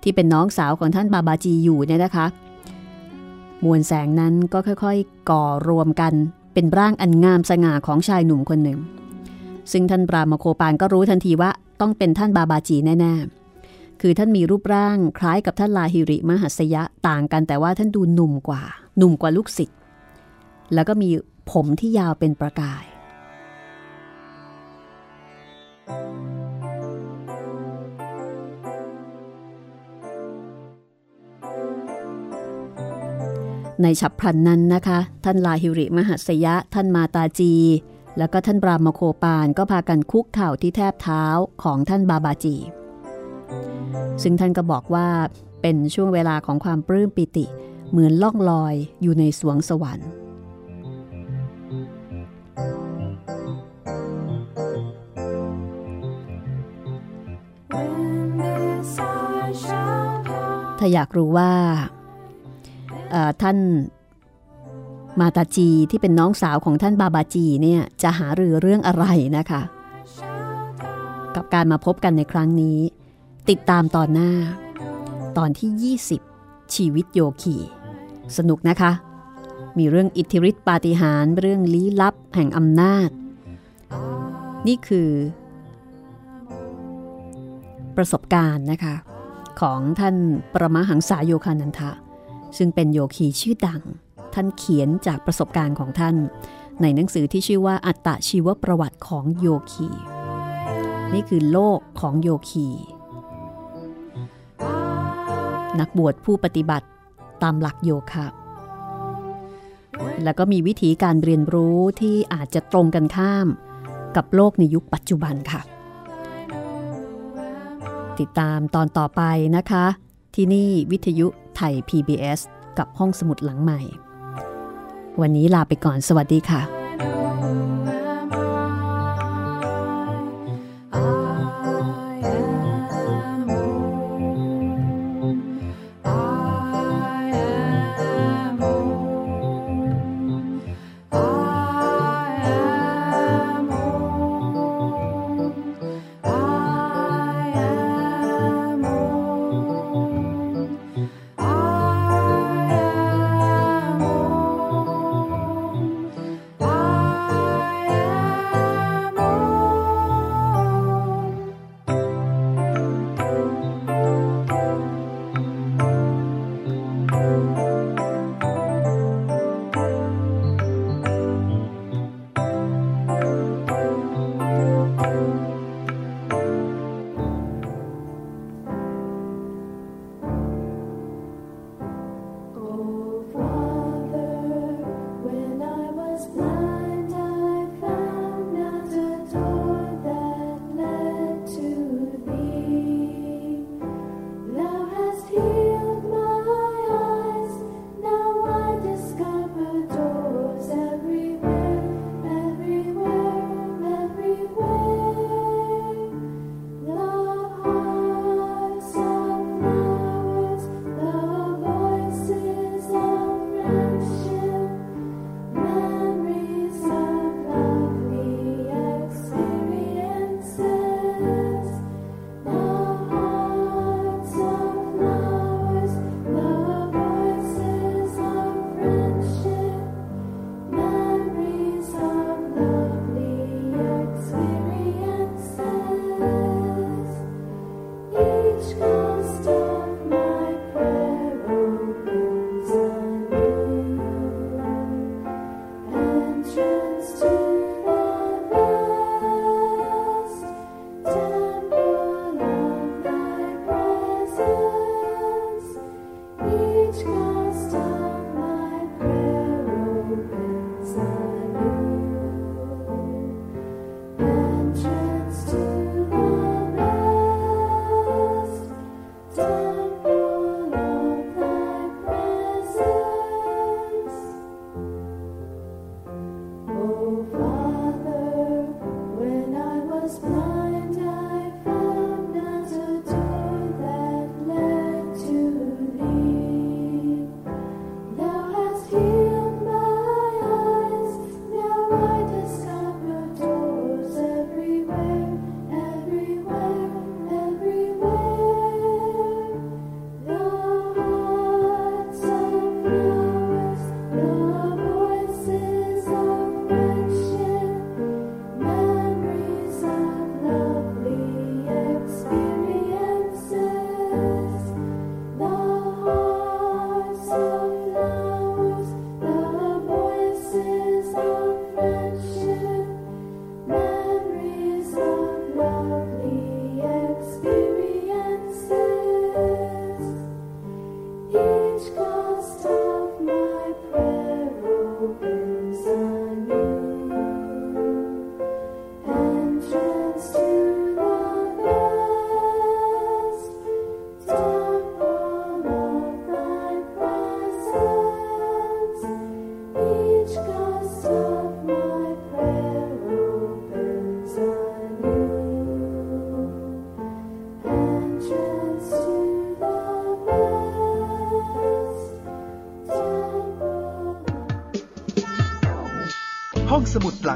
ที่เป็นน้องสาวของท่านบาบาจีอยู่เนี่ยนะคะ มวลแสงนั้นก็ค่อยๆ ก่อรวมกัน เป็นร่างอันงามสง่าของชายหนุ่มคนหนึ่ง ซึ่งท่านปรามโคปานก็รู้ทันทีว่าต้องเป็นท่านบาบาจีแน่ๆ คือท่านมีรูปร่างคล้ายกับท่านลาฮิริมหัสยะต่างกันแต่ว่าท่านดูหนุ่มกว่า หนุ่มกว่าลูกศิษย์แล้วก็มีผมที่ยาวเป็นประกาย ในฉับพลันนั้นนะคะ ท่านลาหิริมหัสยะ ท่านมาตาจี แล้วก็ท่านบรามโคปานก็พากันคุกเข่าที่แทบเท้าของท่านบาบาจี ซึ่งท่านก็บอกว่าเป็นช่วงเวลาของความปลื้มปิติ เหมือนล่องลอยอยู่ในสวงสวรรค์ถ้าอยากรู้ว่า ท่านมาตาจีที่เป็นน้องสาวของท่านบาบาจีเนี่ยจะหารือเรื่องอะไรนะคะ กับการมาพบกันในครั้งนี้ ติดตามตอนหน้า ตอนที่ 20 ชีวิตโยคี สนุกนะคะ มีเรื่องอิทธิฤทธิปาฏิหาริย์เรื่องลี้ลับแห่งอำนาจ นี่คือ ประสบการณ์นะคะ ของท่านประมหังสาโยคานันทะ ซึ่งเป็นโยคีชื่อดัง ท่านเขียนจากประสบการณ์ของท่าน ในหนังสือที่ชื่อว่าอัตตชีวประวัติของโยคี นี่คือโลกของโยคี นักบวชผู้ปฏิบัติตามหลักโยคะแล้วก็มีวิธีการเรียนรู้ที่อาจจะตรงกันข้ามกับโลกในยุคปัจจุบันค่ะ ติดตามตอนต่อไปนะคะ ที่นี่วิทยุ ไทย PBS กับห้องสมุดหลังใหม่ วันนี้ลาไปก่อนสวัสดีค่ะ